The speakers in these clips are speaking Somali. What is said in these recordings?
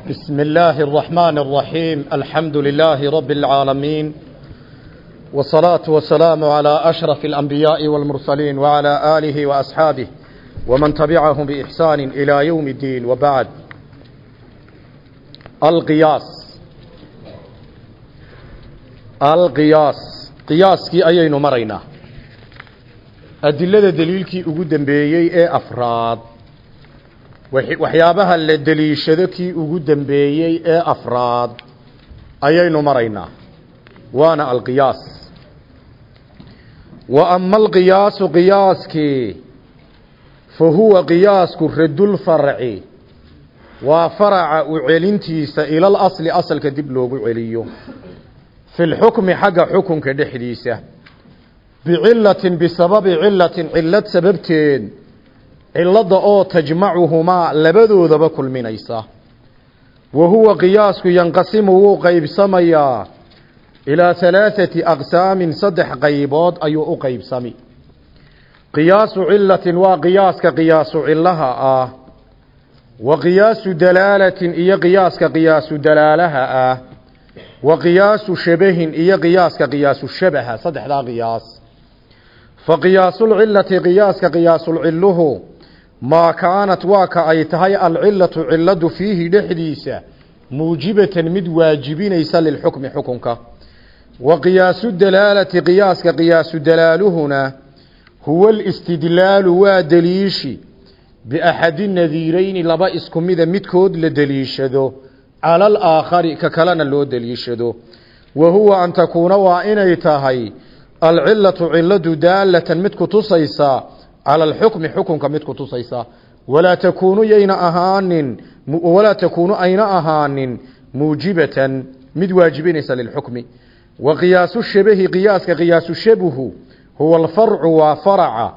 بسم الله الرحمن الرحيم الحمد لله رب العالمين والصلاة والسلام على أشرف الأنبياء والمرسلين وعلى آله وأصحابه ومن تبعهم بإحسان إلى يوم الدين وبعد القياس القياس قياسكي أيين مرينا أدلة دليلكي أقدم بيي أفراد waxyaabaha la deliishado kii ugu dambeeyey ee afraad ayaynu maraynaa. Waana alqiyaas. Wa ama alqiyaasu qiyaaskii fa huwa qiyaasku radulfarci waa faraca u celintiisa ilal asli asalka dib loogu celiyo. Fi lxukmi xagga xukunka dhexdiisa. Bicilatin bisababi cilatin cilad sababteed cilada oo tajmacuhumaa labadoodaba kulminaysa. Wa huwa qiyaasku yanqasimu wuu qaybsamayaa. Ilaa halaaثati aqsaamin saddex qaybood ayuu u qaybsami. Qiyaasu cilatin waa qiyaaska qiyaasu cilaha ah. Wa qiyaasu dalaalatin iyo qiyaaska qiyaasu dalaalaha ah. Wa qiyaasu shabahin iyo qiyaaska qiyaasu shabaha saddexdaa qiyaas. Fa qiyaasulcilati qiyaaska qiyaasulciluhu maa kaanat waa ka ay tahay alcilatu ciladu fiihi dhexdiisa muujibatan mid waajibinaysa lilxukmi xukunka. Wa qiyaasu dalaalati qiyaaska qiyaasu dalaaluhuna huwa alistidlaalu waa deliishi biaxadi nadiireyni laba isku mida midkood la deliishado cala alaakhari ka kalena loo deliishado wa huwa an takuuna waa inay tahay alcilatu ciladu daalatan mid kutusaysa cala alxukmi xukunka mid kutusaysa walaa takuunu yayna ahaanin walaa takuunu ayna ahaanin muujibatan mid waajibinaysa lilxukmi wa qiyaasu shabahi qiyaaska qiyaasu shabuhu huwa alfarcu waa faraca.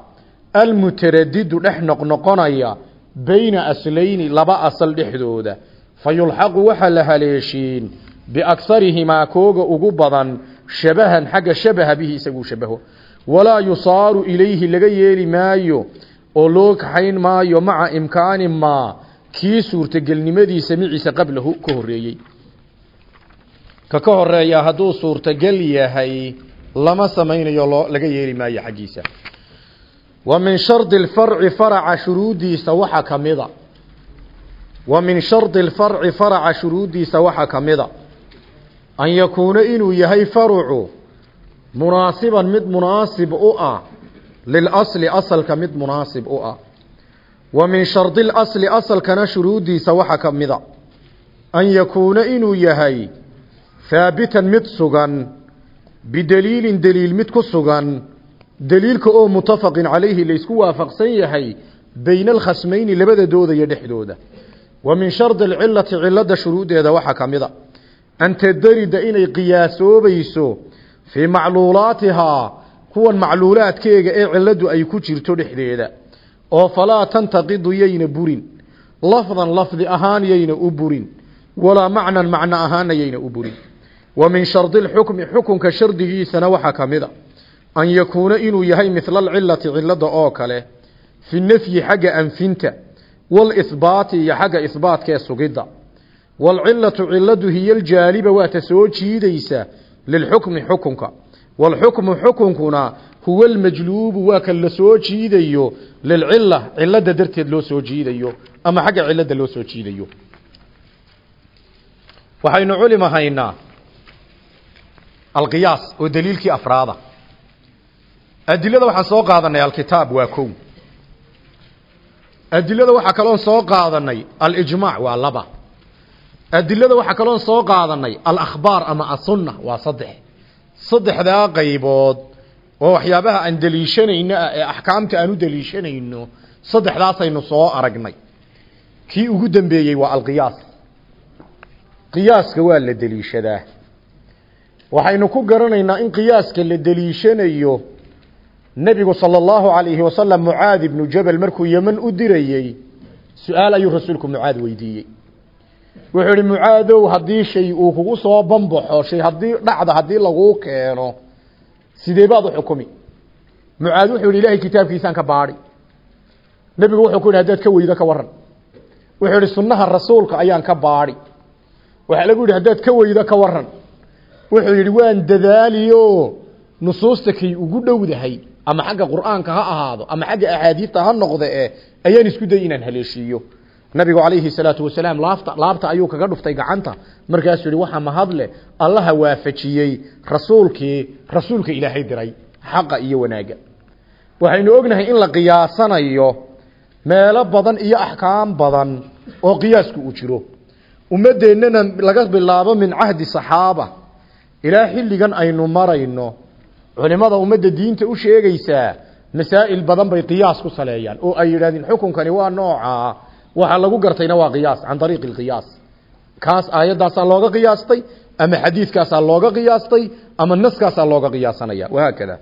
Almutaradidu dhex noqnoqonaya bayna aslayni laba asal dhexdooda. Fa yulxaqu waxaa la haleeshiin biaksarihimaa kooga ugu badan shabahan xagga shabaha bihi isaguu shabaho. Walaa yusaaru ilayhi laga yeeli maayo oo loo kaxayn maayo maca imkaani maa kii suurtagelnimadiisa miciisa qablahu ka horeeyey ka ka horreeya hadduu suurtagel yahay lama samaynayo loo laga yeeli maayo xaggiisa. Wa min shardi alfarci faraca shuruuddiisa waxaa ka mida. Wa min shardi shuruuddiisa waxaa ka an yakuuna inuu yahay farucu munaasiban mid munaasib u ah lilasli asalka mid munaasib u ah. Wa min shardi lasli asalkana shuruuddiisa waxaa ka mida. An yakuuna inuu yahay haabitan mid sugan bidaliilin daliil mid ku sugan. Daliilka oo mutafaqin calayhi laysku waafaqsan yahay bayna alkhasmayni labada doodaya dhexdooda. Wa min shardi alcilati cilada shuruuddeeda waxaa ka mida an tadarida inay qiyaasoobayso fii macluulaatihaa kuwan macluulaadkeega ee ciladu ay ku jirto dhexdeeda oo falaa tantaqidu yayna burin lafdan lafdi ahaan yayna u burin walaa macnan macno ahaanna yayna u burin wa min shardi lxukmi xukunka shardigiisana waxaa ka mid a an yakuuna inuu yahay midla alcilati cilada oo kale fi nafyi xagga anfinta walisbaati iyo xagga isbaatkee sugidda waalcilatu ciladu hiya aljaaliba waa ta soo jiidaysa lilxukmi xukunka waalxukmu xukunkuna huwa almajluubu waa kan la soo jiidayo lilcila cilada darteed loo soo jiidayo ama xagga cilada loo soo jiidayo waxaynu culima haynaa alqiyaas oo daliilkii afraada adilada waxaan soo qaadanay alkitaab waa kow adilada waxaa kaloon soo qaadanay alijmaac waa laba adilada waxaa kaloon soo qaadanay alakhbaar ama asunna waa saddex. Saddexdaa qaybood oo waxyaabaha aan deliishanayno ah ee axkaamta aan u deliishanayno saddexdaasaynu soo aragnay. Kii ugu dambeeyey waa alqiyaas. Qiyaaska waa la deliishadaa. Waxaynu ku garanaynaa in qiyaaska la deliishanayo nebigu sala allahu calayhi wasalam mucaad ibnu jabal markuu yeman u dirayey su'aal ayuu rasuulku mucaad weydiiyey wuxuu idhi mucaadow haddii shay uu kugu soo banbaxo shay haddii dhacda haddii laguu keeno sidee baad u xukumi? Mucaad wuxuu yidhi ilaahay kitaabkiisaan ka baadhi. Nebigu wuxuu ku yidhi haddaad ka weydo ka waran wuxuu idhi sunnaha rasuulka ayaan ka baadhi. Waxaa lagu yidhi haddaad ka weydo ka waran wuxuu yidhi waan dadaaliyo nusuusta kay ugu dhowdahay ama xagga qur'aanka ha ahaado ama xagga axaadiista ha noqde e ayaan isku day inaan haleeshiiyo nabigu calayhi salaatu wasalaam laafta laabta ayuu kaga dhuftay gacanta. Markaasuu yihi waxaa mahadle allaha waafajiyey rasuulkii rasuulka ilaahay diray xaqa iyo wanaagga waxaynu ognahay in la qiyaasanayo meelo badan iyo axkaam badan oo qiyaasku uu jiro. Ummadeennana laga bilaabo min cahdi saxaaba. Ilaa xilligan aynu marayno culimada ummadda diinta u sheegaysaa masaa'il badan bay qiyaas ku saleeyaan oo ay yidhahdeen xukunkani waa noocaa waxaa lagu gartayna waa qiyaas can ariiqi lqiyaas kaas aayaddaasaa looga qiyaastay ama xadiidkaasaa looga qiyaastay ama naskaasaa looga qiyaasanaya. Wahaakada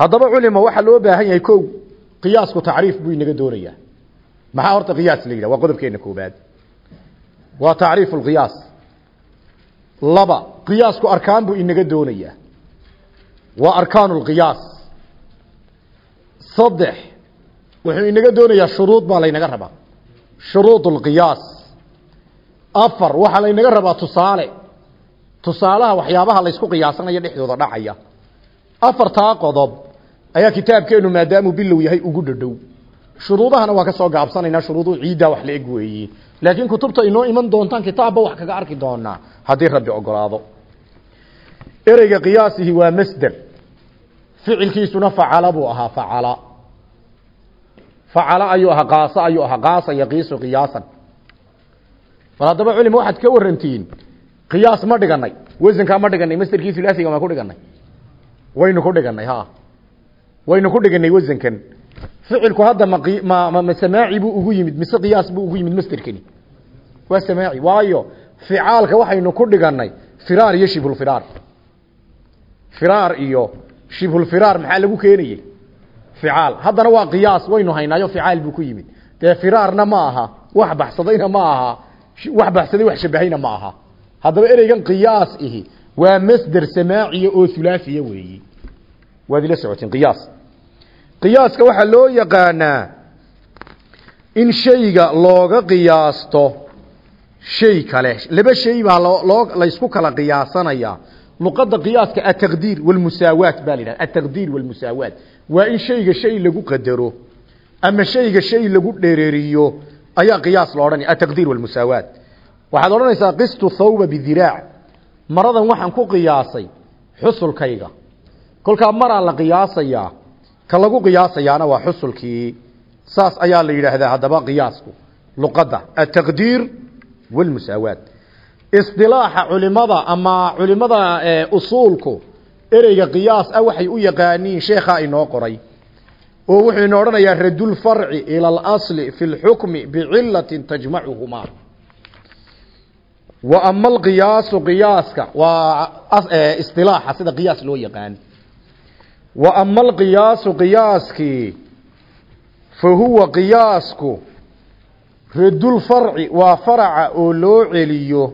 haddaba culima waxaa loo baahan yahay ko qiyaasku tacriif buu inaga doonayaa maxaa horta qiyaas la yidhah waa qodobkeena koobaad waa tacriifu lqiyaas laba qiyaasku arkaan buu inaga doonayaa waa arkaanu lqiyaas saddex wuxuu inaga doonayaa shuruud baa laynaga rabaa. Shuruud lqiyaas afar waxaa laynaga rabaa tusaale. Tusaalaha waxyaabaha laysku qiyaasanayo dhexdooda dhacaya. Afartaa qodob. Ayaa kitaabkeenu maadaamuu bilow yahay ugu dhadhow. Shuruudahana waa ka soo gaabsanaynaa shuruuduhu ciiddaa wax la eg weeye laakiin kutubta inoo iman doontaan kitaabba wax kaga arki doonaa haddii rabbi ogolaado. Ereyga qiyaasihi waa masder. Ficilkiisuna facala buu ahaa facala facala ayuu ahaa qaasa ayuu ahaa qaasa yaqiisu qiyaasan bal haddaba culima waxaad ka warantiin qiyaas ma dhiganay wasankaa ma dhiganay masderkii hulaasiga ma ku dhiganay waynu ku dhiganay ha waynu ku dhiganay wasankan ficilku hadda ma ma ma samaaci buu ugu yimid mise qiyaas buu ugu yimid masderkani waa samaaci waayo ficaalka waxaynu ku dhiganay firaar iyo shibhulfiraar firaar iyo shibhulfiraar maxaa lagu keenayey ficaal. Haddana waa qiyaas waynu haynaayo ficaal buu ku yimid. Dee firaarna ma aha wax baxsadayna ma aha wax baxsaday wax shabahayna ma aha. Haddaba ereygan qiyaas ihi. Waa masder samaaciya oo hulaafiya weeyi. Waad ila socotiin qiyaas. Qiyaaska waxaa loo yaqaanaa in shayga looga qiyaasto shay kale. Laba shay baa loo kala qiyaasanayaa luqadda qiyaaska ataqdiir walmusaawaat baa la yidhaha ataqdiir walmusaawaat. Waa in shayga shay lagu qadaro ama shayga shay lagu dhereriyo ayaa qiyaas lo odhanaya. Ataqdiir walmusaawaat. Waxaad odhanaysaa qistu thawba bidiraac maradan waxaan ku qiyaasay xusulkayga. Kolkaa maraa la qiyaasayaa ka lagu qiyaasayaana waa xusulkii. Saas ayaa la yidhaahdaa haddaba qiyaasku. Luqadda. Ataqdiir walmusaawaat isilaaxa culimada ama culimada usuulku ereyga qiyaas ah waxay u yaqaaniin sheekhaa inoo qoray. Oo wuxuu inoo odhanayaa radulfarci ila alasli fi lxukmi bicilatin tajmacuhumaa wa ama alqiyaasu qiyaaska waa isilaaxa sida qiyaas loo yaqaan wa ama alqiyaasu qiyaaskii fa huwa qiyaasku radulfarci waa faraca oo loo celiyo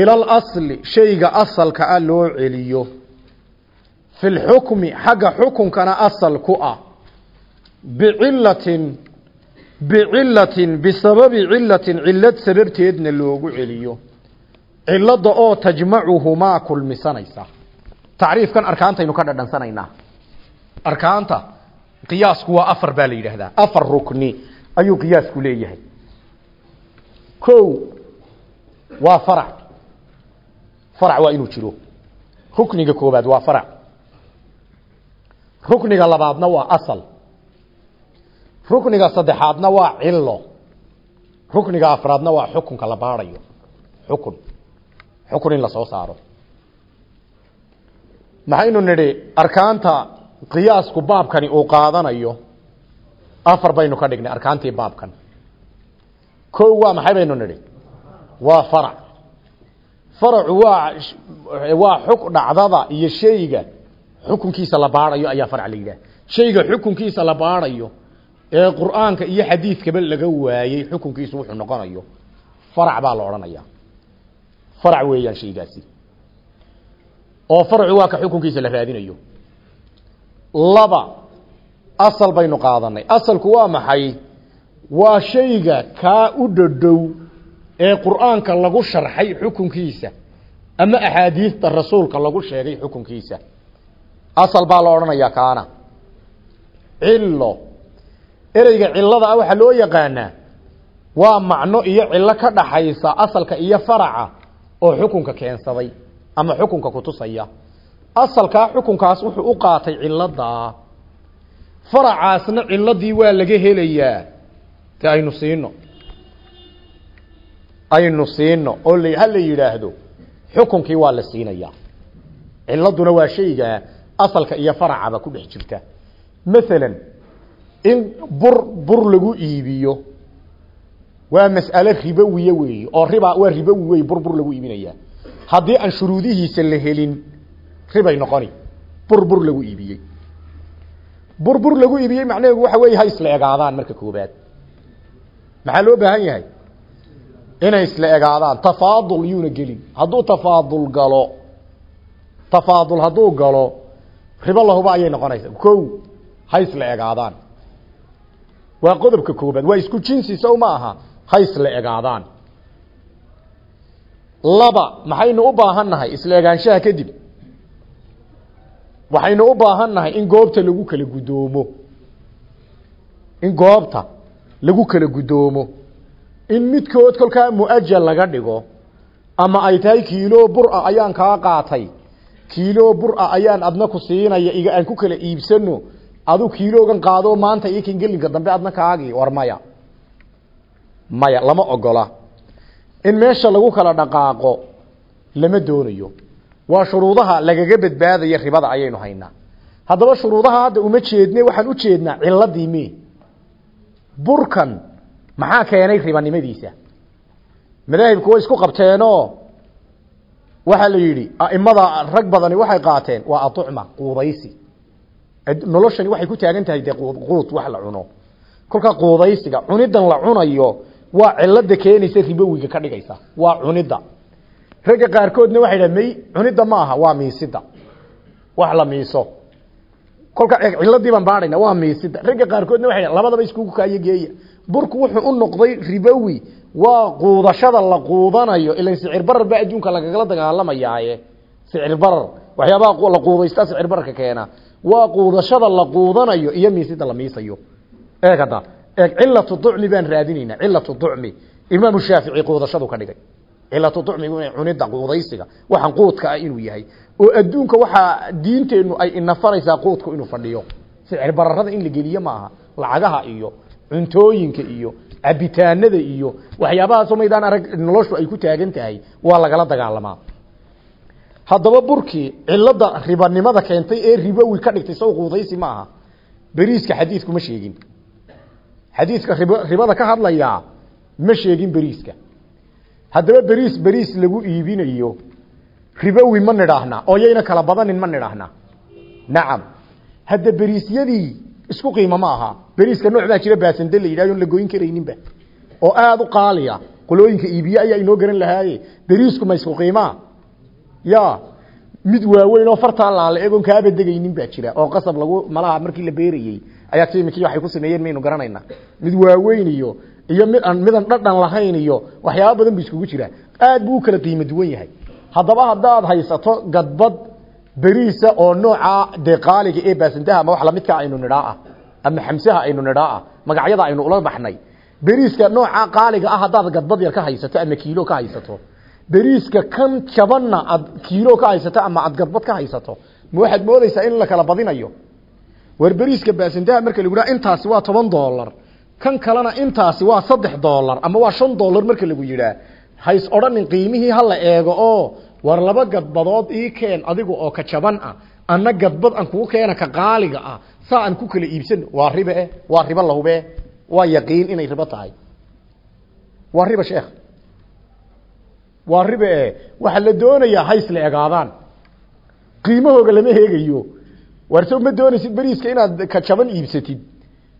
ila alasli shayga asalka ah loo celiyo. Fi lxukmi xagga xukunkana asal ku ah. Bicilatin bicilatin bisababi cilatin cilad sababteedna loogu celiyo. Cilada oo tajmacuhumaa kulmisanaysa. Tacriifkan arkaantaynu ka dhadhansanaynaa. Arkaanta qiyaasku waa afar baa la yidhaahdaa. Afar rukni ayuu qiyaasku leeyahay. Ko waa farac farac waa inuu jiro. Rukniga koobaad waa farac. Rukniga labaadna waa asal. Rukniga saddexaadna waa cilo rukniga afraadna waa xukunka la baadhayo xukun. Xukun in la soo saaro. Maxaynu nidhi arkaanta qiyaasku baabkani uu qaadanayo. Afar baynu ka dhignay arkaantii baabkan. Ko waa maxay baynu nidhi? Waa farac faracu waa waa xuk dhacdada iyo shayga xukunkiisa la baadhayo ayaa farac la yidhaha shayga xukunkiisa la baadhayo ee qur'aanka iyo xadiidkaba laga waayey xukunkiisu wuxuu noqonayo farac baa la odhanaya farac weeyaan shaygaasi. Oo farcu waa ka xukunkiisa la raadinayo. Laba asal baynu qaadanay. Asalku waa maxay? Waa shayga kaa u dhadhow ee qur'aanka lagu sharxay xukunkiisa ama axaadiista rasuulka lagu sheegay xukunkiisa. Asal baa la odhanayaa kaana. Cillo. Ereyga cillada ah waxaa loo yaqaanaa waa macno iyo cillo ka dhaxaysa asalka iyo faraca oo xukunka keensaday ama xukunka kutusaya asalkaa xukunkaas wuxuu u qaatay cilladaa faracaasna cilladii waa laga helayaa. Te aynu siino aynu siino oo l ha la yidhaahdo xukunkii waa la siinayaa. Ciladuna waa shayga asalka iyo faracaba ku dhex jirta. Masalan in bur bur lagu iibiyo waa mas'ale ribowiye weeyi oo riba waa ribowi wey bur bur lagu iibinaya. Haddii aan shuruudihiisa la helin ribay noqoni. Bur bur lagu iibiyey. Bur bur lagu iibiyey macnaheedu waxa weeye ha isla egaadaan marka koobaad maxaa loo baahan yahay inay isla egaadaan tafaadul yuuna gelin. Hadduu tafaadul galo tafaadul hadduu galo ribo lahuba ayay noqonaysaa. Ko ha isla egaadaan. Waa qodobka koobaad waa isku jinsi sow ma aha. Ha isla egaadaan. Laba maxaynu u baahan nahay isla egaanshaha kadib? Waxaynu u baahan nahay in goobta lagu kala guddoomo in goobta lagu kala guddoomo in midkood kolkaa muajal laga dhigo ama ay tahay kiilo bur-a ayaan kaa qaatay. Kiilo bur-a ayaan adna ku siinaya iga aan ku kala iibsano. Adu kiiloogan qaado maanta iyo kan gelinka dambe adna kaagii war maya. Maya lama ogola. In meesha lagu kala dhaqaaqo lama doonayo. Waa shuruudaha lagaga badbaadaya ribada ayaynu haynaa. Haddaba shuruudaha hadda uma jeedne waxaan u jeednaa ciladii burkan maxaa keenay ribanimadiisa? Madaahibku way isku qabteenoo waxaa la yidhi aimada rag badani waxay qaateen waa aducma quudaysi. Noloshani waxay ku taagan tahay dee quud wax la cuno. Kolkaa quudaysiga cunidan la cunayo waa cilada keenaysa ribowiga ka dhigaysa. Waa cunida ragga qaarkoodna waxay dhaha may cunida ma aha waa miisida wax la miiso. Kolka ciladii baan baadhayna waa miisida ragga qaarkoodna waxay dhaha labadaba iskugu kaayo geeya burku wuxuu u noqday ribowi waa quudashada la quudanayo ilan sicir barar baa adduunka lagagala dagaalamayaaye sicir barar waxyaabaha la quudaysta sicir bararka keena. Waa quudashada la quudanayo iyo miisida la miisayo. Eeg hadda eeg cilatu ducmi baan raadinaynaa cilatu ducmi. Imaamu shaafici quudashadu ka dhigay. Cilatu ducmigu inay cunida quudaysiga waxaan quudka ah inuu yahay. Oo adduunka waxaa diinteennu ay inafaraysaa quudku inuu fadhiyo. Sicir bararada in la geliyo maaha lacagaha iyo cuntooyinka iyo cabitaanada iyo waxyaabahaasoo maydaan arag noloshu ay ku taagan tahay waa lagala dagaalamaa haddaba burkii cilada ribanimada keentay ee ribowi ka dhigtay saw quudaysi ma aha. Beriiska xadiidku ma sheegin. Xadiidka rib ribada ka hadlayaa ma sheegin beriiska. Haddaba beriis beriis lagu iibinayo ribowi ma nidhaahna oo kala badanin ma nidhaahna. Nacam hadda beriisyadii isku qiimo ma aha beriiska nooc baa jira baasande la yidhahdo la goyn karayninba oo aada u qaaliya qolooyinka iibiye ayaa inoo garan lahaaye. Beriisku ma isku qiimaa ya mid waaweyn oo fartaa laala egoon kaaba degaynin baa jira. Oo qasab lagu malaha markii la beerayey ayaa kimikii waxay ku sameeyeen maynu garanayna mid waaweyn iyo iyo mid aan midan dhadhan lahayn iyo waxyaaba badan bu iskugu jira. Aad buu u kala qiimo duwan yahay. Haddaba haddaad haysato gadbad beriisa oo nooca dee qaaliga ee baasantaha ama wax lamidka aynu nidhaa ah ama xamsaha aynu nidhaa ah magacyada aynu ula baxnay. Beriiska nooca qaaliga ah haddaad gadbad yar ka haysato ama kiilo ka haysato. Beriiska kan jabanna aad kiilo ka haysato ama aad gadbad ka haysato. Ma waxaad moodaysaa in la kala badinayo? War beriiska baasantaha marka lagu dhaha intaasi waa toban doolar kan kalena intaasi waa saddex doolar ama waa shan doolar marka lagu yidhaah hays odhanin qiimihii ha la eego oo war laba gadbadood ii keen adiga oo ka jaban ah. Anna gadbad aan kuu keena ka qaaliga ah. Saa aan ku kala iibsano waa ribe eh? Waa ribo lahube waa yaqiin inay ribo tahay. Waa riba sheekh. Waa ribe eh? Waxaa la doonayaa hays la egaadaan. Qiimahooga lama heegayo. Warso ma doonaysid beriiska inaad ka jaban iibsatid?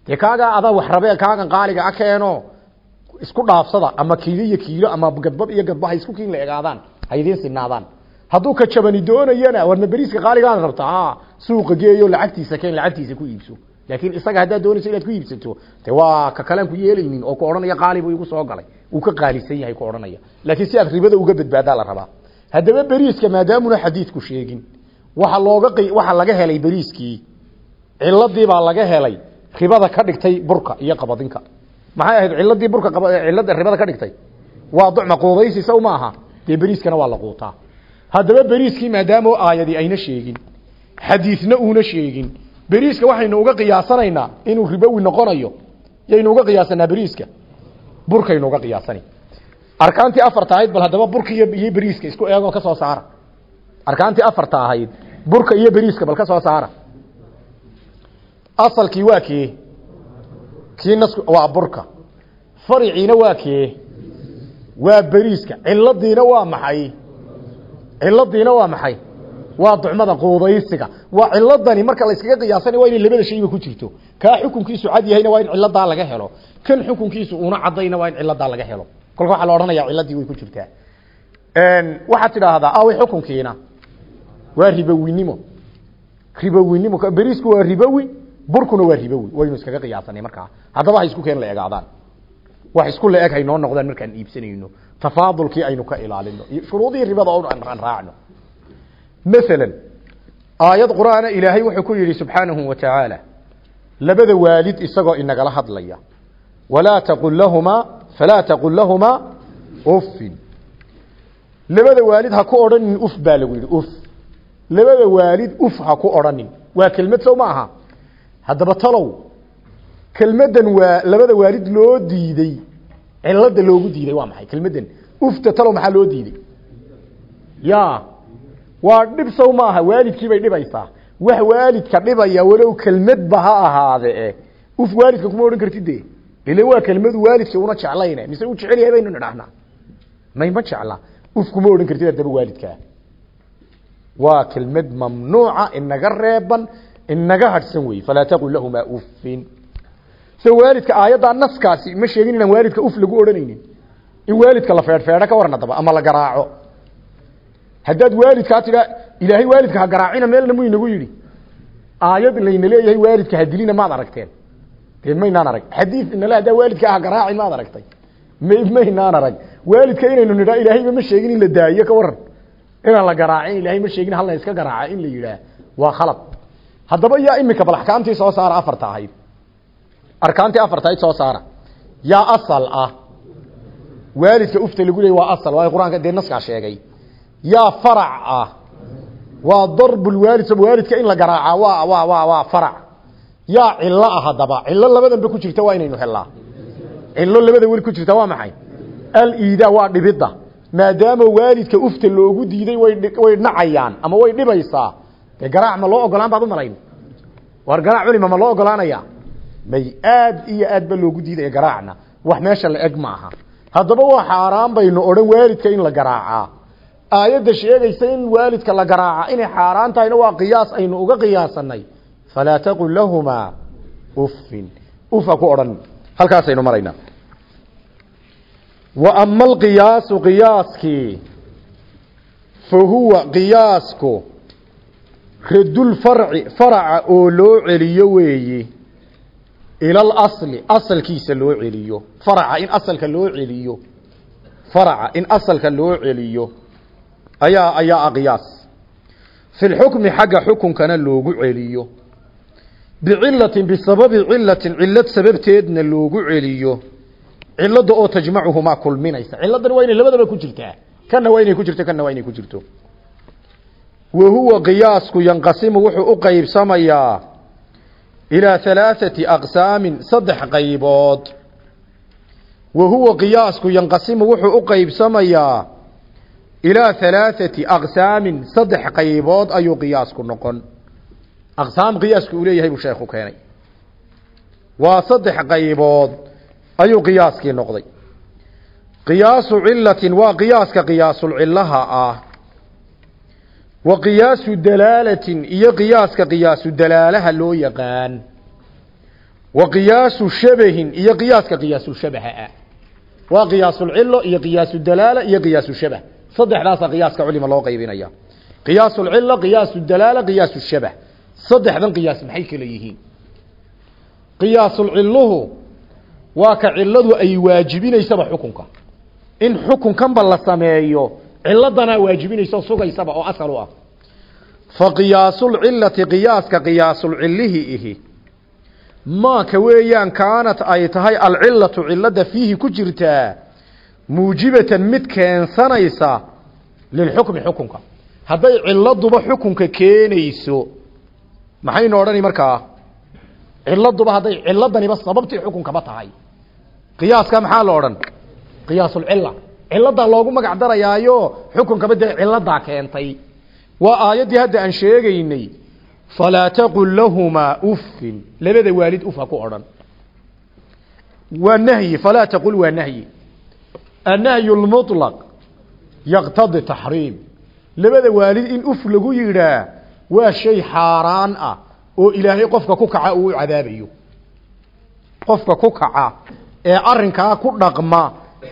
Dee kaagaa adaa wax rabe kaagan qaaliga a keeno. Isku dhaafsada ama kiilo iyo kiilo ama gadbad iyo gadba ha isku kiin la egaadaan ha idiin sinaadaan hadduu ka jabani doonayana war ma beriiska qaaligaan rabtaa suuqa geeyo lacagtiisa keen lacagtiisa ku iibso. Laakiin isaga haddaad doonayso inaad ku iibsato de waa ka kalean ku yeelaynin oo ku odhanaya qaali buu igu soo galay. Uu ka qaalisan yahay ku odhanaya. Laakiin si aad ribada uga badbaadaa la rabaa. Haddaba beriiska maadaamuna xadiidku sheegin waxa looga waxa laga helay beriiskii ciladii baa laga helay ribada ka dhigtay burka iyo qabadinka. Maxay ahayd ciladii burka cilada ribada ka dhigtay? Waa ducma quudaysi saw maaha dee waa la quutaa. Haddaba beriiskii maadaama aayadii ayna sheegin xadiidna uuna sheegin beriiska waxaynu uga qiyaasanaynaa inuu ribowi noqonayo yaynu uga qiyaasanaa beriiska. Burkaynu uga qiyaasana arkaantii afarta ahayd bal haddaba burka iyo iyo beriiska isku eegoo ka soo saara. Arkaantii afarta ahayd burka iyo beriiska bal ka soo saara. Asalkii waa kee? Kii nas waa burka. Fariciina waa kee waa beriiska. Ciladiina waa maxay? Ciladiina waa maxay? Waa ducmada quudaysiga. Waa ciladani marka la iskaga qiyaasana waa inay labada shayba ku jirto. Kaa xukunkiisu cad yahayna waa in ciladaa laga helo. Kan xukunkiisu una cadayna waa in ciladaa laga helo. Kolka waxaa la odhanaya ciladii way ku jirtaa. Waxaad tidhaahdaa awi xukunkiina. Waa ribowinimo ribowinimo beriisku waa ribowi burkuna waa ribowi waynu iskaga qiyaasanay markaa. Haddaba ha isku keen la egaadaan wax isku leeg haynoo noqdaan markaan iibsanayno tafaadulkii aynu ka ilaalino iyo shuruudihii ribada aan raacno. Maalan aayad qur'aana ilaahay wuxuu ku yidhi subxaanahu watacaala labada waalid isagoo inagala hadlaya. Walaa taqul lahumaa falaa taqul lahumaa uffin. Labada waalid ha ku odhanin uf baa lagu yidhi uf. Labada waalid uf ha ku odhanin. Waa kelmad sow ma aha. Talow kelmaddan waa labada waalid loo diiday. Cilada loogu diiday waa maxay? Kelmaddan ufta talow maxaa loo diiday? Ya. Waa dhib sow maaha waalidkii bay dhibaysaa. Wax waalidka dhibaya walow kelmadba ha ahaade. Uf waalidka kuma odhan kartid de. Ila waa kelmadu waalidka una jeclayne. Mise u jecel yahay baynu nidhahnaa may ma jecla. Uf kuma odhan kartid haddaba waalidkaa waa kelmad mamnuuca inaga reeban inaga hadhsan wey falaa taqul lahumaa uffin se waalidka aayaddaa naskaasi ma sheegin inaan waalidka uf lagu odhanaynin. In waalidka la feedhfeedho ka waran ama la garaaco. Haddaad waalidkaa tidhaa ilaahay waalidka ha garaacina meelna mu inagu yidhi. Aayad layna leeyahay waalidka ha dilina aragteen. Dee maynaan arag. Xadiid inale haddaa waalidka ha garaacin maad aragtay. M maynaan arag. Waalidka inaynu nidhaa ilaahayba ma sheegin in la daayo ka waran inaan la garaacin ilaahay ma sheegin halna iska garaaca in la yidhaah. Waa khalad. Haddaba yaa imika bal axkaamtii soo saara afarta ahayd arkaantii afarta ahayd soo saara. Yaa asal ah. Waalidka ufta lagu leeyay waa asal waayo qur'aanka sheegay. Yaa farac ah. Waa darbulwaalid waalidka in la garaaca waa waa waa waa farac. Yaa cilo ah haddaba. Cilo labadanba ku jirta waa inaynu helaa. Cilo labada weli ku jirta waa maxay? Aliida waa dhibidda. Maadaama waalidka ufta loogu diiday way nacayaan ama way dhibaysaa. Dee garaac ma loo ogolaan baad u malayn? War garaac culima ma loo ogolaanaya may aad iyo aad ba loogu diidaya garaacna. Wax meesha la eg maaha. Haddaba waa xaaraan baynu odhan waalidka in la garaacaa. Aayadda sheegaysa in waalidka la garaaca inay xaaraan tahayna waa qiyaas aynu uga qiyaasanay falaa taqul lahumaa uffin. Ufa ku odhan. Halkaasaynu maraynaa wa ama alqiyaasu qiyaaskii fa huwa qiyaasku radulfarci faraca oo loo celiyo weeyi ila alasli asalkiisa loo celiyo. Faraca in asalka loo celiyo. Faraca in asalka loo celiyo. Ayaa ayaa qiyaas fi lxukmi xagga xukunkana loogu celiyo. Bicilatin bisababi cilatin cilad sababteedna loogu celiyo. Cilada oo tajmacuhumaa kulminaysa. Ciladani waa inay labadaba ku jirtaa. Kana waa inay ku jirto kana waa inay ku jirto. Wa huwa qiyaasku yanqasimu wuxuu u qeybsamayaa ilaa halaaثati aqsaamin saddex qaybood wa huwa qiyaasku yanqasimu wuxuu u qeybsamayaa ilaa halaaثati aqsaamin saddex qaybood ayuu qiyaasku noqon aqsaam qiyaasku uu leeyahay buu sheekhu keenay waa saddex qaybood ayuu qiyaaskii noqday qiyaasu cilatin waa qiyaaska qiyaasulcilaha ah wa qiyaasu dalaalatin iyo qiyaaska qiyaasu dalaalaha loo yaqaan. Wa qiyaasu shabahin iyo qiyaaska qiyaasulshabaha ah. Waa qiyaasulcilo iyo qiyaasu dalaala iyo qiyaasu shabah. Saddexdaasa qiyaaska culima loo qaybinaya qiyaasulcilo qiyaasu dalaala qiyaasu shabah. Saddexdan qiyaas maxay kala yihiin? Qiyaasulciluhu waa ka ciladu ay waajibinaysaba xukunka. In xukunkanba la sameeyo ciladana waajibinaysa sugaysaba oo asal u ah. Fa qiyaasulcilati qiyaaska qiyaasulcilihi ihi. Maaka weeyaan kaanat ay tahay alcilatu cilada fiihi ku jirtaa muujibatan mid keensanaysa lilxukmi xukunka. Hadday ciladuba xukunka keenayso maxaynu odhani markaa? Ciladuba hadday ciladaniba sababtii xukunkaba tahay. Qiyaaska maxaa la odhan? Qiyaasulcila ciladaa loogu magac darayaayo xukunkaba dee ciladaa keentay. Waa aayaddii hadda aan sheegaynay falaa taqul lahumaa uffin. Labada waalid uf ha ku odhan. Waa nahyi falaa taqul waa nahyi. Annahyu lmuطlaq yaqtadi taxriim labada waalid in uf lagu yidhaa waa shay xaaraan ah oo ilaahay qofka ku kaca uu cadaabayo. Qofka ku kaca ee arrinkaa ku dhaqma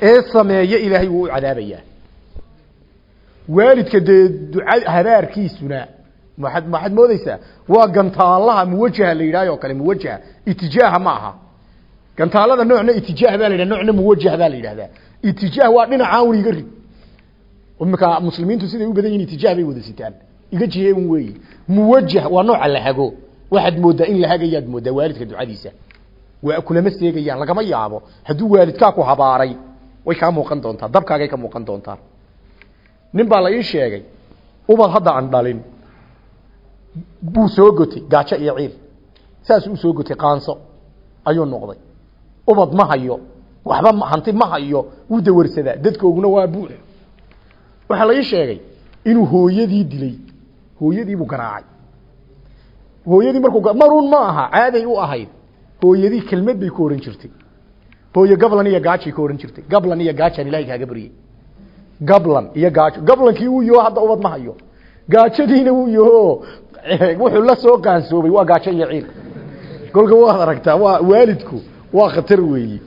ee sameeya ilaahay wuu cadaabayaa. Waalidka dee habaarkiisuna maxad maxaad moodeysaa waa gantaalaha muwajaha la yidhahyo kale muwajaha itijaaha ma aha. Gantaalada noocna itijaah baa la yidhah noocna muwajah baa la yidhahdaa. Itijaah waa dhinacaan wan iga rid imika muslimiintu siday u badan yihiin itijaah bay wada sitaan iga jihe un weeyi muwajah waa nooca la hago. Waxaad moodaa in la hagayaad moodaa waalidka ducadiisa. Waa kulama seegayaan lagama yaabo. Hadduu waalidkaa ku habaaray way kaa muuqan doontaa. Dabkaagay ka muuqan doontaa. Nin baa la ii sheegay ubad hadda aan dhalin. Buu soo gotay gaajo iyo ciil saasuu u soo gotay qaanso. Ayuu noqday. Ubad ma hayo. Waxba hanti ma hayo. Wuu dawarsadaa. Dadkooguna waa buux waxaa la ii sheegay inuu hooyadii dilay. Hooyadiibuu garaacay hooyadii markuu maruun ma aha caaday u ahayd. Hooyadii kelmad bay ku ohan jirtay hooye gablan iyo gaajay ku ohan jirtay gablan iyo gaajaan ilahay kaaga baryey gablan iyo gaajo gablankii wuu yaho hadda ubad ma hayo gaajadiina wuu yaho wuxuu la soo qaansoobay waa gaajo iyo ciil kolka waad aragtaa waa waalidku waa khatar weeyi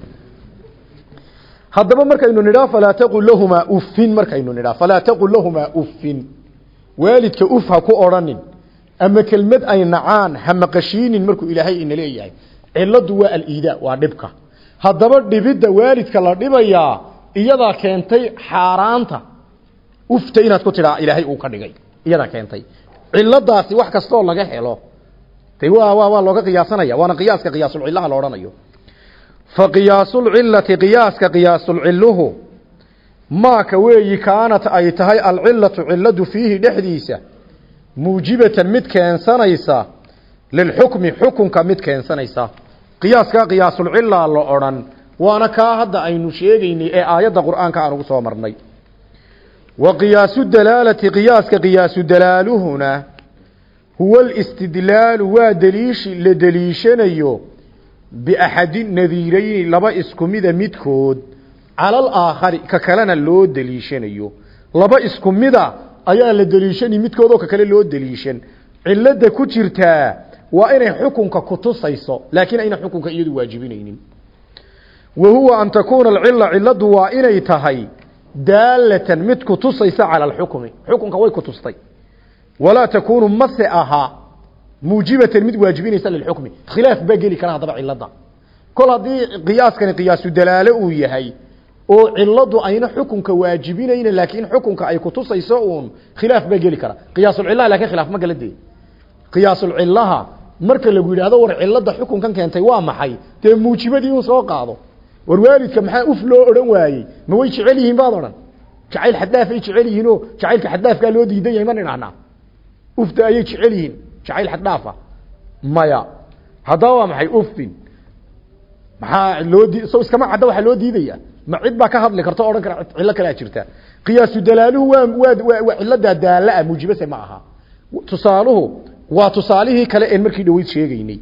haddaba markaynu nidhaa falaa taqul lahumaa uffin markaynu nidhaa falaa taqul lahumaa uffin. Waalidka uf ha ku odhanin ama kelmad ay nacaan ha markuu ilaahay ina leeyahay ciladu waa aliidaa waa dhibka haddaba dhibidda waalidka la dhibayaa iyadaa keentay xaaraanta. Ufta inaad ku tidhaa ilaahay uu ka dhigay. Iyadaa keentay. Ciladaasi wax kastoo laga helo. De waa waa waa looga qiyaasanaya. Waana qiyaaska qiyaasulcillaha la odhanayo. Fa qiyaasulcilati qiyaaska qiyaasulciluhu maaka weeyi kaanat ay tahay alcilatu ciladu fiihi dhexdiisa. Muujibatan mid keensanaysa. Lilxukmi xukunka mid keensanaysa qiyaaskaa qiyaasulcilaa la odhan waana kaa hadda aynu sheegaynay ee aayadda qur'aanka aan ugu soo marnay. Wa qiyaasu dalaalati qiyaaska qiyaasu dalaaluhuna huwa alistidlaalu waa daliishi la deliishanayo biaxadi nadiirayni laba isku mida midkood cala alaakhari ka kalena loo deliishanayo. Laba isku mida ayaa la deliishanay midkood oo ka kale loo deliishan. Cilada ku jirtaa waa inay xukunka kutusayso laakiin ayna xukunka iyadu waajibinaynin. Wa huwa an takuuna alcila ciladu waa inay tahay daalatan mid kutusaysa cala alxukmi. Xukunka way kutustay walaa takuunu mase aha muujibatan mid waajibinaysa lilxukmi. Khilaaf baa geli kara haddaba cilada kol haddii qiyaaskani qiyaasu dalaalo uu yahay oo ciladu ayna xukunka waajibinayna laakiin xukunka ay kutusayso uun khilaaf baa geli kara. Qiyaasulcilaha laakiin khilaaf ma gala dee. Qiyaasulcilaha marka lagu yidhahdo war cilada xukunkan keentay waa maxay? Dee muujibadii un soo qaado. War waalidka maxaa uf loo odhan waayey? Ma way jecel yihiin baad odhan? Jacayl xaddaafay jecel yihiinoo jacaylka xaddaafkaa loo diidan yahay ma nidhahnaa ufta ayay jecel yihiin jacayl xaddaafa maya haddaba waa maxay ufin maxaa loo so iskama cadda waxaa loo diidaya? Ma cid baa ka hadli karta o odhan kara cillo kalea jirta. Qiyaasu dalaaluhu waa waa waa ciladaa daala-a muujibase ma aha. Tusaaluhu waa tusaalihii kale een markii dhaweyd sheegaynay.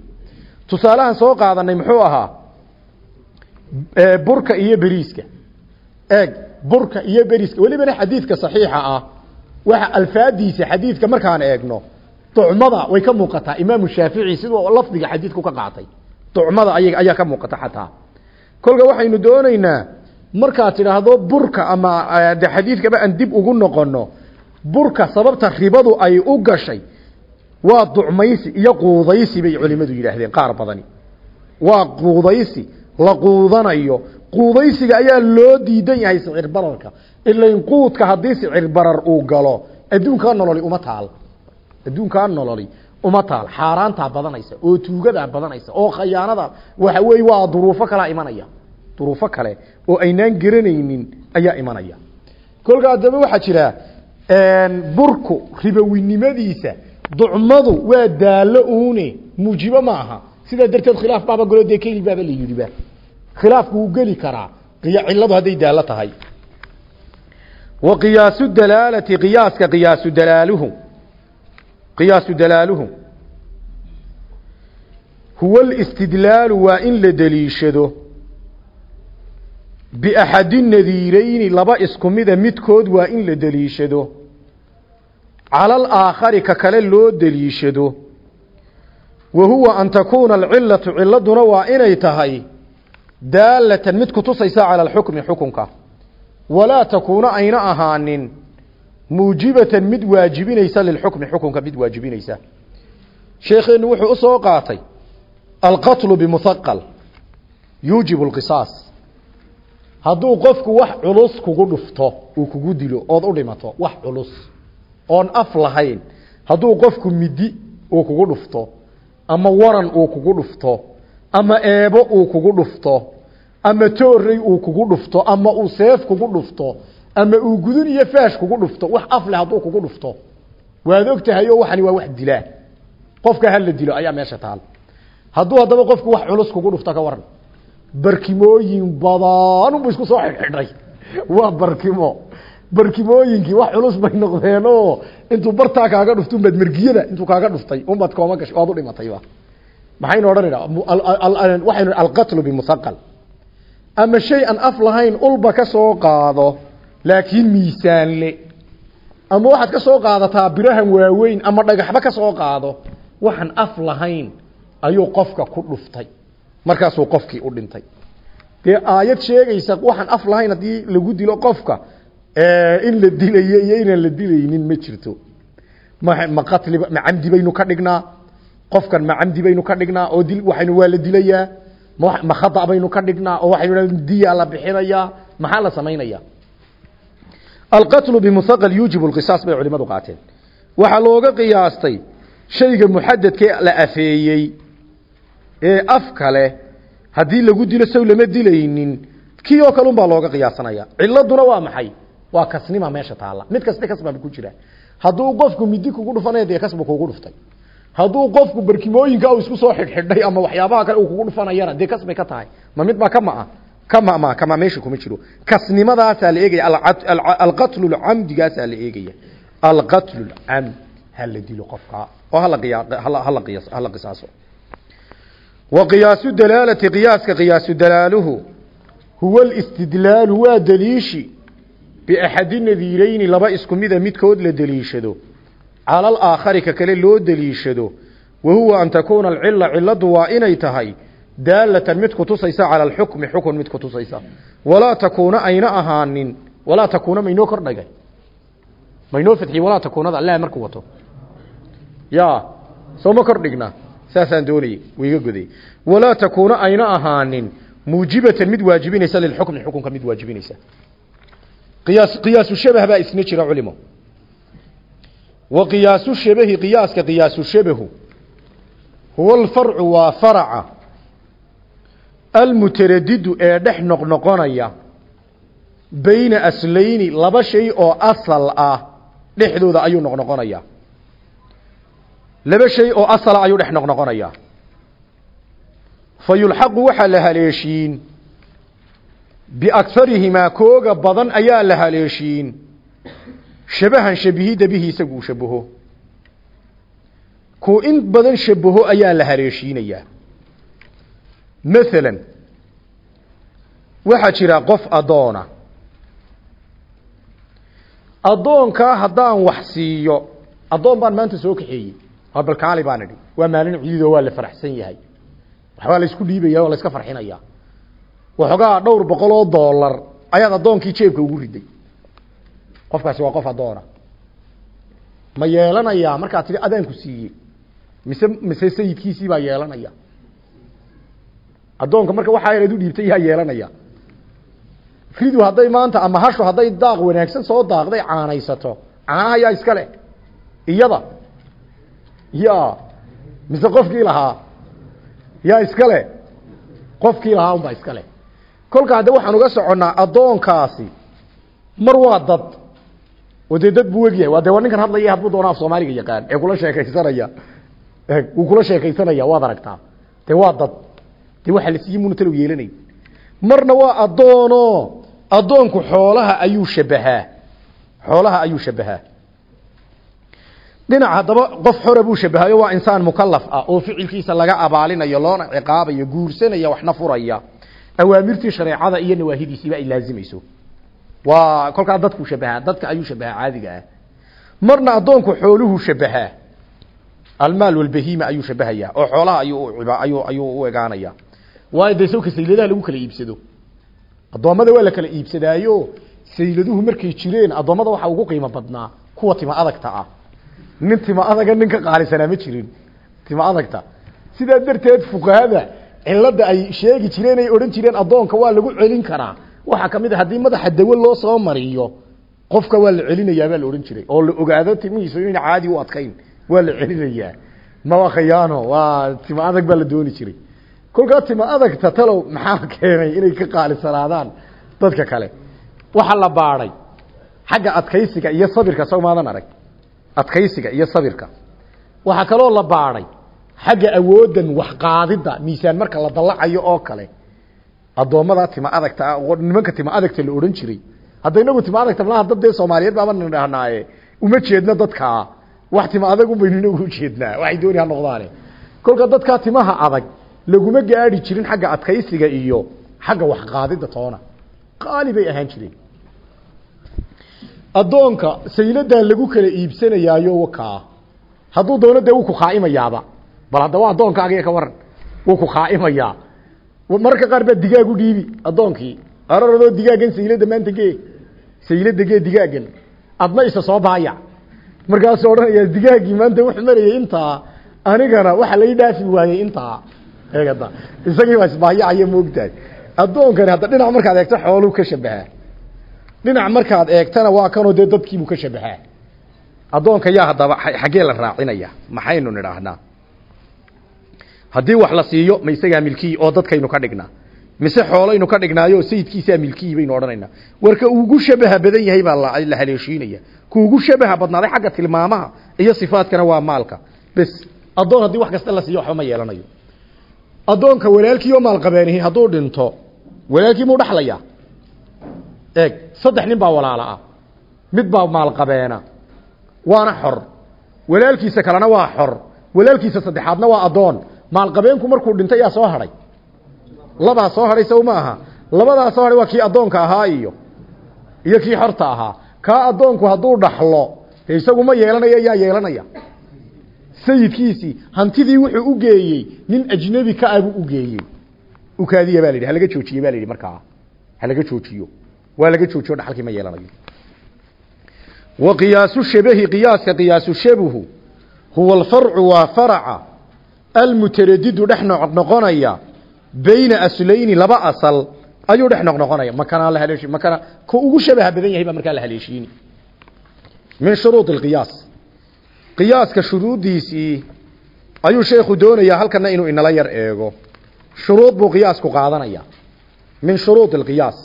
Tusaalahan soo qaadanay muxuu ahaa burka iyo beriiska. Eeg burka iyo beriiska. Welibana xadiidka saxiixa ah. Waxa alfaadiisa xadiidka markaan eegno ducmada way ka muuqataa. Imaamu shaafici siduu lafdiga xadiidku ka qaatay. Ducmada ay ayaa ka muuqata xataa. Kolka waxaynu doonaynaa markaad tidhaahdo burka ama xadiidkaba aan dib ugu noqono burka sababta ribadu ay u gashay waa ducmaysi iyo quudaysi bay culimadu yidhaahdeen qaar badani. Waa quudaysi la quudanayo. Quudaysiga ayaa loo diidan yahay sicir bararka. Ilain quudka haddii sicir barar uu galo adduunkaa nololi uma taal. Adduunkaa nololi uma taal. Xaaraantaa badanaysa oo tuugadaa badanaysa oo khayaanada waxa weeye waa duruufo kalaa imanaya. Duruufo kale oo aynaan garanaynin ayaa imanaya. Kolka haddaba waxaa jira burku ribowinimadiisa ducmadu waa daalo uune muujibo ma aha. Sidaa darteed khilaaf baaba golo dee keli baaba la yidhiba khilaafku wuu geli karaa. Ciladu hadday daalo tahay. Wa qiyaasu dalaalati qiyaaska qiyaasu dalaaluhu. Qiyaasu dalaaluhu. Huwa alistidlaalu waa in la deliishado. Biaxadi nadiirayni laba isku mida midkood waa in la deliishado cala alaakhari ka kale loo deliishado wa huwa an takuuna alcilatu ciladuna waa inay tahay daalatan mid kutusaysa cala alxukmi xukunka walaa takuuna ayna ahaanin muujibatan mid waajibinaysa lilxukmi xukunka mid waajibinaysa sheekheenu wuxuu u soo qaatay alqatlu bimuhaqal yuujibu lqisaas hadduu qofku wax culus kugu dhufto uu kugu dilo ood u dhimato wax culus oon af lahayn. Hadduu qofku midi uu kugu dhufto ama waran uu kugu dhufto ama eebo uu kugu dhufto ama toorey uu kugu dhufto ama uu seef kugu dhufto ama uu gudun iyo faash kugu dhufto wax af leh hadduu kugu dhufto waad og tahay oo waxani waa wax dilaa. Qofka hala dilo ayaa meesha taal. Hadduu haddaba qofku wax culus kugu dhufto ka waran. Barkimooyin badan bu isku soo xidhxidhay. Waa barkimo barkimooyinkii wax culus bay noqdeen oo intuu bartaa kaaga dhufto unbaad mergiyada intuu kaaga dhuftay unbaad kooma gashay waad u dhimatayba maxaynu odhanayna? Waxaynu alqatlu bimuhaqal ama shay aan af lahayn ulba ka soo qaado laakiin miisaanle. Ama waxaad ka soo qaadataa birahan waaweyn ama dhagaxba ka soo qaado waxaan af lahayn ayuu qofka ku dhuftay. Markaasuu qofkii u dhintay. Dee aayad sheegaysa waxaan af lahayn haddii lagu dilo qofka in la dilayo iyo inaan la dilaynin ma jirto. Ma qatli ma camdi baynu ka dhignaa qofkan ma camdi baynu ka dhignaa oo dil waxaynu waa la dilayaa ma ma khata baynu ka dhignaa oo waxaynu diya la bixinayaa maxaa la samaynayaa alqatlu bimuthaqal yuujibu alqisaas bay culimadu qaateen. Waxaa looga qiyaastay shayga muxadadkee la afeeyey ee af kale haddii lagu dilo sow lama dilaynin. Kii oo kale looga qiyaasanaya ciladuna waa maxay waa kasnima meesha taalla. Mid kaste kasbaaba ku jira. Hadduu qofku midi kugu dhufanaya dee kasba kugu dhuftay. Hadduu qofku barkimooyinka u isku soo xidhxidhay ama waxyaabaha kale uu kugu dhufanayana dee kasbay ka tahay. Ma mid baa kama ah? Kama ma kama meesha kuma jiro. Kasnimadaasaa la eegaya alqatlu lcamdigaasaa la eegaya. Alqatlu lcamd hala dilo qofka. Oo hala hala qisaaso. Wa qiyaasu dalaalati qiyaaska qiyaasu dalaaluhu. Huwa alistidlaalu waa daliishi biaxadi nadiirayni laba isku mida midkood la deliishado cala alaakhari ka kale loo deliishado wa huwa an takuuna alcila ciladu waa inay tahay daalatan mid kutusaysa cala alxukmi xukun mid kutusaysa walaa takuuna ayna ahaanin walaa takuuna maynoo kordhagay maynoo fadxiy walaa takuunada alla markuu wato ya soo ma kordhignaa saasaan doonayey wiiga goday walaa takuuna ayna ahaanin muujibatan mid waajibinaysa lilxukmi xukunka mid waajibinaysa qiyaas qiyaasu shabah baa isna jira culimo. Wa qiyaasu shabahi qiyaaska qiyaasu shabahu huwa alfarcu waa faraca. Almutaradidu ee dhex noqnoqonaya bayna aslayni laba shay oo asal ah dhexdooda ayuu noqnoqonaya. Laba shay oo asala ayuu dhex noqnoqonaya. Fa yulxaqu waxaa la haleeshiin biakharihimaa kooga badan ayaa la haleeshiin. Shabahan shabihidda bihi isaguu shabaho. Kuu in badan shabaho ayaa la haleeshiinayaa maalan waxaa jira qof addoona. Addoonkaa haddaan wax siiyo addoon baan maanta soo kaxeeyey. Waa balkaali baan idhi. Waa maalin ciidoo waa la faraxsan yahay. Waxbaa la isku dhiibaya oo la iska farxinaya waxoogaa dhowr boqol oo dollar ayaad addoonkii jeebka ugu riday. Qofkaasi waa qof addoona ma yeelanayaa markaad tidhi adaanku siiyey. Mise mise sayidkiisii baa yeelanaya. Addoonka marka waxaa yaraad u dhiibtay yaa yeelanaya. Ridu hadday maanta ama hashu hadday daaq wanaagsan soo daaqday caanaysato. Caanaha yaa iska leh. Iyada. Ya mise qofkii lahaa. Yaa iska leh. Qofkii lahaa unbaa iska leh kolka hadde waxaan uga soconnaa addoonkaasi. Mar waa dad. Oo dad buu wegyahay waa waa ninkan hadlaya hadbuu doona soomaaliga yaqaan. Ee kula sheekaysanaya. Wuu kula sheekaysanaya. Waad aragtaa. Dee waa dad. Dee waxaa la siiyey muna talow yeelanay. Marna waa addoono. Addoonku xoolaha ayuu shabahaa xoolaha ayuu shabahaa dhinac haddaba qof xora buu shabahayo waa insaan mukalaf ah oo ficilkiisa laga abaalinayo loona ciqaabayo guursanaya waxna furaya awaamirtii shareecada iyo nawaahidiisiiba ay laazimayso waa kolkaa dadku shabahaa dadka ayuu shabahaa caadiga ah. Marna addoonku xooluhu shabahaa almaal walbahiima ayuu shabahayaa oo xoolaha ayuu ayuu u egaanaya waayo dee sawka sayladaha lagu kala iibsado. Addoommada waa la kala iibsadaayo. Sayladuhu markay jireen addoommada waxaa ugu qiimo badnaa kuwa tima adagta ah. Nin tima adaga nin ka qaalisanaa ma jirin. Tima adagta. Sidaa darteed fuqahada cilada ay sheegi jireen ay odhan jireen addoonka waa lagu celin karaa. Waxaa ka mid a haddii madaxa dawo loo soo mariyo qofka waa la celinayaa baa la odhan jiray. Oo la ogaado timihiisu inayna caadi u adkayn. Waa la celinayaa. Maba khayaano waa tima adag baa la dooni jiray. Kolkaa tima adagta talow maxaa keenay inay ka qaalisanaadaan dadka kale? Waxaa la baadhay xagga adkaysiga iyo sabirka maadan arag. Adkaysiga iyo sabirka. Waxaa kaloo la baadhay xagga awoodan waxqaadidda miisaan marka la dallacayo oo kale addoommada tima adagta ah nimanka tima adagta la odhan jiray. Hadda inagu tima adagta malaha dad dee soomaaliyeed baaba na uma jeedna dadkaa wax tima adag unbaynu inagu ujeednaa waxay dooni ha noqdaane. Kolka dadkaa timaha adag laguma gaadhi jirin xagga adkaysiga iyo xagga waxqaadidda toona. Qaali ahaan jireen. Addoonka sayladaa lagu kala iibsanayaayo wakaa hadduu doono dee ku khaa'imayaaba bal haddaba addoonkaagiyo ka waran wuu ku khaa'imayaa mararka qaar baa digaag u dhiibi addoonkii. Araradoo digaagan saylada maanta gee. Saylada gee digaagan adna isa soo baaya. Markaasuu odhanayaa digaaggii maanta wuxuu marayay intaa anigana waxa lai dhaafi waayey intaa. Eegada isagii baa isbaayacaya moogtahay addoonkani hadda dhinac markaad eegto xooluu ka shabahaa dhinac markaad eegtana waa kanoo dee dadkiibuu ka shabahaa addoonka yaa haddaba xaggee la raacinaya maxaynu nidhaahnaa haddii wax la siiyo ma isagaa milkiyi oo dadkaynu ka dhignaa. Mise xoolaynu ka dhignaayo sayidkiisaa milkiyi baynu odhanaynaa. Warka ugu shabaha badan yahay baa la haleeshiinaya. Ku ugu shabaha badnaaday xagga tilmaamaha iyo sifaadkana waa maalka. Bes addoon haddii wax kasta la siiyo waxba ma yeelanayo. Addoonka walaalkii oo hadduu dhinto walaalkii muu dhaxlayaa. Eeg saddex nin baa walaala ah. Mid baa maalqabeena waana xor. Walaalkiisa kalena waa xor. Walaalkiisa saddexaadna waa addoon maalqabeenku markuu dhintay yaa soo hadhay. Labaa soo hadhay ma aha. Labadaa soo hadhay waa kii addoonka ahaa iyo iyo kii xorta ahaa. Kaa addoonku hadduu dhaxlo dee isagu ma yeelanaya yaa yeelanaya. Sayidkiisii hantidii wuxuu u geeyey nin ajnebi ka ah buu u geeyey. Baa la yidhi halaga baa la markaa. Halaga joojiyo. Waa laga joojiyo dhaxalkii ma yeelanayo wa qiyaasu shabahi qiyaaska qiyaasu shabuhu. Huwa alfarcu waa faraca almutaradidu dhex noqnoqonaya bayna aslayni laba asal ayuu dhex noqnoqonaya makanaa la haleeshi makana ka ugu shabaha badan yahay baa markaa la haleeshiini min shuruud alqiyaas. Qiyaaska shuruuddiisii ayuu sheekhu doonayaa halkana inuu inala yar eego. Shuruud buu qiyaasku qaadanaya. Min shuruud alqiyaas.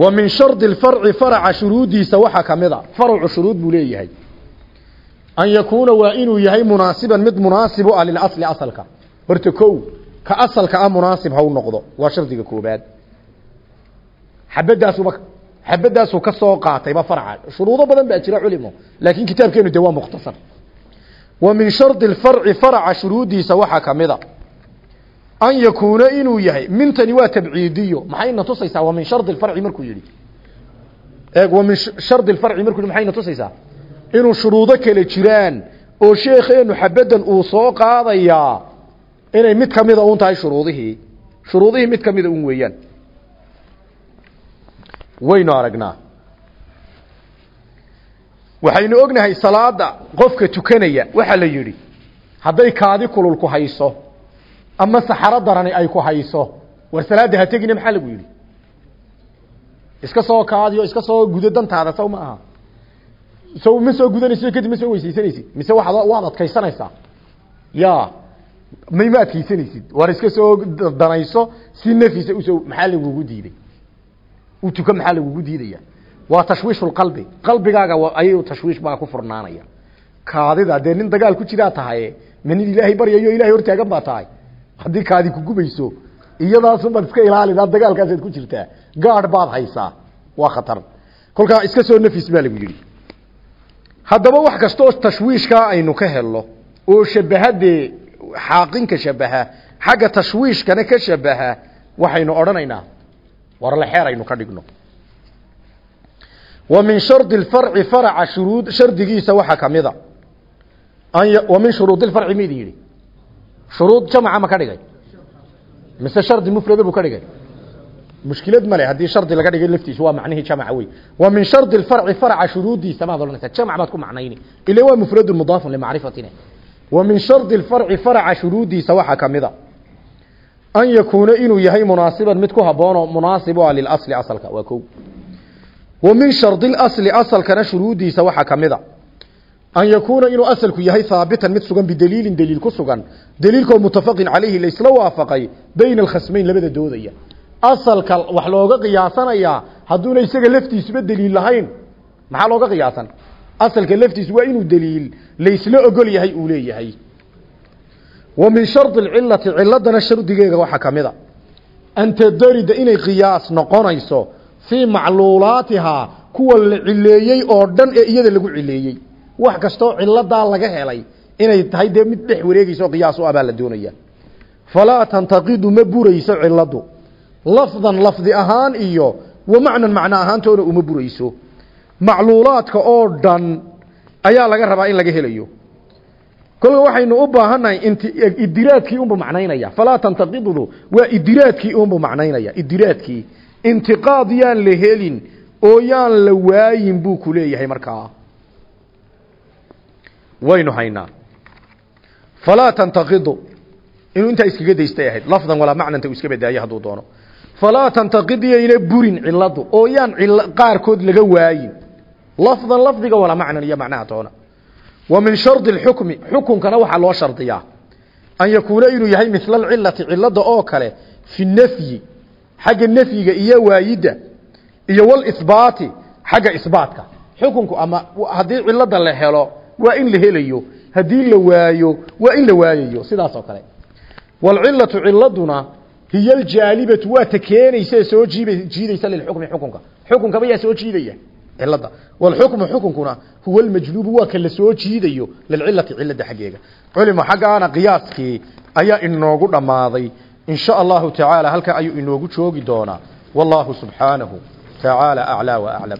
Wa min shardi alfarci faraca shuruuddiisa waxaa ka mid a faracu shuruud buu leeyahay an yakuuna waa inuu yahay munaasiban mid munaasib u ah lilasli asalka. Horta kow ka asalka ah munaasib ha u noqdo. Waa shardiga koobaad. Xabadaasuba xabadaasuu ka soo qaatayba farca shuruudo badan baa jira culimo laakiin kitaabkeenu dee waa mukhtasar. Wa min shardi alfarci faraca shuruuddiisa waxaa ka mid a. An yakuuna inuu yahay mintani waa tabciidiyo. Maxayna tusaysaa? Wa min shardi alfarci markuu yidhi. Eeg wa min shardi tusaysaa inuu shuruudo kale jiraan oo sheekheenu xabadan uu soo qaadayaa inay mid ka mida un tahay shuruudihii. Shuruudihii mid ka mida un weeyaan. Waynu aragnaa. Waxaynu ognahay salaada qofka tukanaya waxaa la yidhi hadday kaadi kulul ku hayso ama saxaro darani ay ku hayso war salaada ha tegina maxaa lagu yidhi? Iska soo kaadiyo iska soo gudo dantaada saw ma aha so ma soo gudanayso kadib ma soo weysaysanaysid mise waad waad adkaysanaysaa? Ya may ma adkaysanaysid? War iska soo danayso si nafisa u soo maxaa lagugu diiday? U tuka maxaa lagugu diidaya? Waa tashwiish qalbi. Qalbigaaga ayuu tashwiish baa ku furnaanaya. Kaadida dee nin dagaal ku jiraa tahay ma nin ilaahay baryayo hortaagan baa tahay. Haddii kaadi kugubayso iyadaasunbaad iska ilaalida dagaalkaasaad ku jirtaa gaadh baad haysaa. Waa khatar. Kolkaa iska soo nafis baa lagu yidhi haddaba wax kastaoo tashwiishkaa aynu ka helno oo shabahadee xaaqinka shabaha xagga tashwiishkana ka shabaha waxaynu odhanaynaa. War la xeer aynu ka dhigno. Wa min shardi lfarci faraca shuruud shardigiisa waxaa kamida wa min shuruudi lfarci ma idin yidhi. Shuruud jamaca ma ka ka dhigay mushkilad male haddii shardi laga dhigay laftiisu waa macnihii jamaca wey wa min shardi lfarci faraca shuruudiisa maad odhanaysaa jamac baad ku macnayni. Ila waa mufradun mudaafun limacrifatina wa min shardi lfarci faraca shuruudiisa waxaa kamida an yakuuna inuu yahay munaasiban mid ku haboono munaasib u ah lilasli asalka. Waa ko wa min shardi lasli asalkana shuruudiisa waxaa kamida an yakuuna inuu asalku yahay haabitan mid sugan bidaliilin daliil ku sugan. Daliilkoo mutafaqin calayhi laysla waafaqay bayna alkhasmayn labada doodaya asalka wax looga qiyaasanayaa hadduuna isaga laftiisuba daliil lahayn. Maxaa looga qiyaasan? Asalka laftiisu waa inuu daliil laysla ogol yahay uu leeyahay. Wa min shardi alcilati ciladana shardigeega waxaa kamida an tadarida inay qiyaas noqonayso fii macluulaatihaa kuwa la cileeyey oo dhan ee iyada lagu cileeyey wax kastoo ciladaa laga helay inay tahay dee mid dhex wareegeyso qiyaas u abaa la doonaya falaa tantaqidu ma burayso ciladu lafdan lafdi ahaan iyo wa macnan macno ahaantoona uma burayso. Macluulaadka oo dhan ayaa laga rabaa in laga helayo. Kolka waxaynu u baahannahay idiraadkii unbu macnaynaya. Falaa tantaqidudu waa idiraadkii unbu macnaynaya. Idiraadkii. Intiqaad yaan la helin oo yaan la waayin buu ku leeyahay markaa. Waynu haynaa. Falaa tantaqidu. Inuu intaa iskaga daystay ahayd. Lafdan walaa macnanta uu iska badaayo hadduu doono falaa tantaqid yayna burin ciladu oo yaan qaarkood laga waayin lafdan lafdiga walaa macnan iyo macnaha toona wa min shardi lxukmi xukunkana waxaa loo shardiyaa an yakuuna inuu yahay mila alcilati cilada oo kale fi nafyi xagga nafyiga iyo waayidda iyo walisbaati xagga isbaatka xukunku ama haddii cilada la helo waa in la helayo haddii la waayo waa in la waayayo sidaas oo kale walcilatu ciladuna hiy aljaalibatu waa ta keenaysa soo jiib jiidaysa lilxukmi xukunka. Xukunkaba yaa soo jiidaya? Cilada walxukmu xukunkuna huwa almajluubu waa ka la soo jiidayo lilcilati cilada xaggeega. Culimo xaggaana qiyaaskii ayaa inoogu dhammaaday. In sha allahu tacaala halkaa ayuu inoogu joogi doonaa. Wallahu subxaanahu tacaala aclaa wa aclam